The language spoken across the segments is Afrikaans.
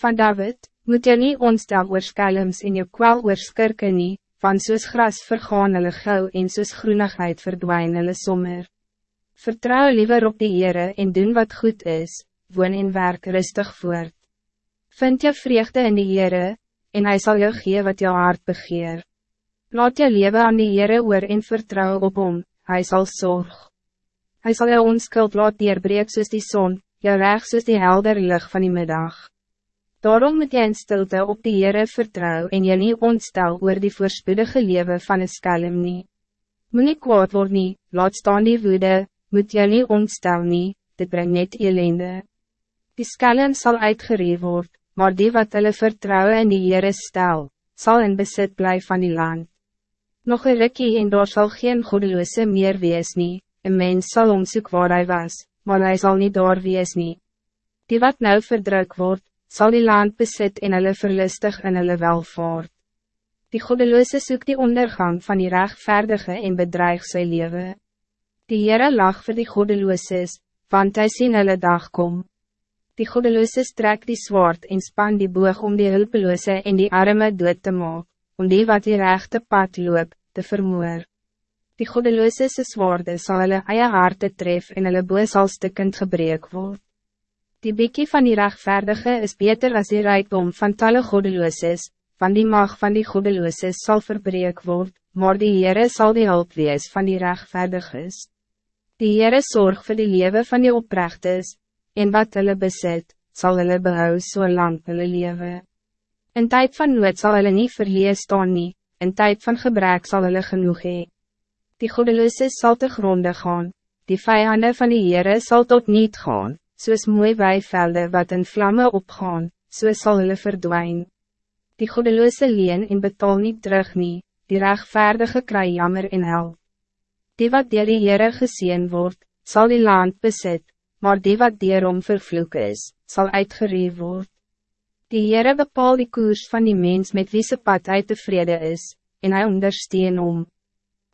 Van David, moet jy nie ontstel oor skelms en jou kwel oor skirke nie, van soos gras vergaan hulle gauw en soos groenigheid verdwijn hulle sommer. Vertrouw liever op die Heere en doen wat goed is, woon en werk rustig voort. Vind je vreugde in die Heere, en hij zal jou gee wat jou hart begeer. Laat je leven aan die Heere oor en vertrouw op hom, hij zal zorg. Hij zal jou onskuld laat deurbreek soos die zon, jou reg soos die helder lucht van die middag. Daarom moet jy in stilte op die Heere vertrouw en jy nie ontstel oor die voorspoedige leven van een skelm nie. Moet nie kwaad word nie, laat staan die woede, moet jy nie ontstel nie, dit brengt net elende. Die skelm zal uitgereed worden, maar die wat hulle vertrouwen in die Heere stel, zal in besit blijven van die land. Nog een rikkie en daar sal geen goedeloose meer wees nie, een mens sal omsoek waar hij was, maar hij zal niet daar wees nie. Die wat nou verdruk wordt, zal die land besit en hulle verlustig in hulle welvaart. Die goedeloose soek die ondergang van die rechtvaardige en bedreig sy leven. Die Heere lag vir die goedelooses, want hy sien hulle dag kom. Die goedeloose strek die zwaard en span die boog om die hulpeloose en die arme dood te maak, om die wat die rechte pad loop, te vermoor. Die goedeloose zwaarde sal hulle eie harte tref en hulle boe sal stikkend gebreek word. Die biekie van die rechtvaardige is beter als die rijkdom van talle goedelooses, van die mag van die goedelooses sal verbreek word, maar die Heere sal die hulp wees van die rechtvaardiges. Die Heere zorg voor die leven van die oprechtes, en wat hulle besit, zal hulle behou so lang hulle lewe. In tijd van nood zal hulle nie verlees staan nie, in tijd van gebrek zal hulle genoeg hee. Die goedeloose sal te gronde gaan, die vijanden van die Heere sal tot niet gaan, soos mooi weivelde wat in vlammen opgaan, so sal hulle verdwijn. Die goedeloose leen en betaal niet terug nie, die rechtvaardige kry jammer en hel. Die wat dier die Heere gezien wordt, zal die land bezit, maar die wat dierom vervloek is, zal uitgereef word. Die Heere bepaal die koers van die mens met wie se pad hy tevrede is, en hy ondersteun om.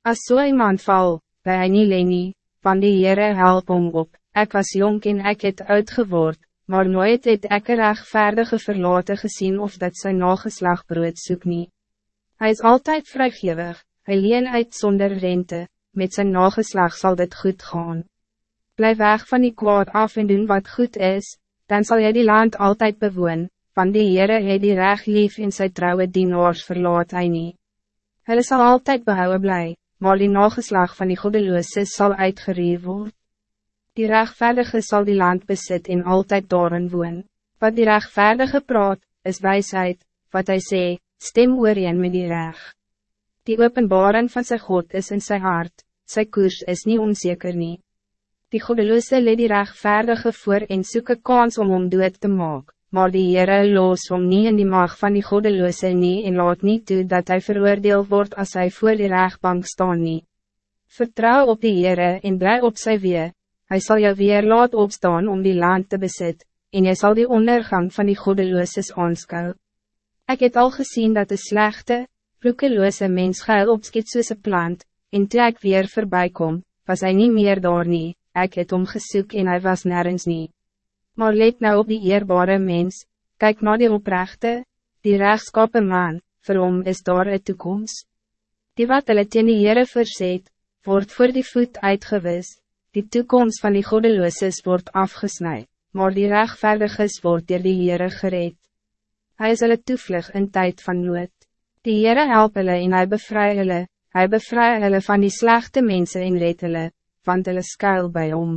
As so iemand val, by hy nie leen nie, van die Heere help om op, ek was jong en ek het uitgeword, maar nooit het ek een rechtvaardige verlate gezien of dat zijn nageslag brood soek nie. Hy is altijd vrygewig, hy leen uit zonder rente, met zijn nageslag zal dit goed gaan. Blijf weg van die kwaad af en doen wat goed is, dan zal jy die land altijd bewoon, van die Heere het die reg lief in sy trouwe dienaars verlaat hy nie. Hulle sal altyd behouden bly, maar die nageslag van die goedeloose sal uitgereef word. Die rechtvaardige zal die land besit en altijd daarin woon. Wat die rechtvaardige praat, is wijsheid, wat hij sê, stem ooreen met die reg. Die openbaren van zijn God is in zijn hart, zijn koers is niet onzeker niet. Die godeloose leed die rechtvaardige voor en soek een kans om hom dood te maak, maar die Heere los om niet in die mag van die godeloose nie en laat niet toe dat hij veroordeeld wordt als hij voor die rechtbank staan nie. Vertrouw op die Heere en blij op sy wee, hij zal jou weer laat opstaan om die land te bezit, en jy zal die ondergang van die godelooses aanskou. Ik heb al gezien dat de slechte, vloekeloze mens geil opskiet soos een plant, en toe ek weer voorbij kom, was hij niet meer daar nie, ik het om gesoek en hij was nergens niet. Maar let nou op die eerbare mens, kijk naar die oprechte, die rechtskapen man, vir hom is daar een toekomst. Die wat hulle teen die Heere verzet, wordt voor die voet uitgewis, die toekomst van die godelooses wordt afgesnijd, maar die rechtvaardiges wordt door die Heere gereed. Hij is hulle toevlug in tijd van nood. Die Heere help hulle en hy bevry hulle, hy bevry hulle van die slechte mensen in red hulle, want hulle skuil bij om.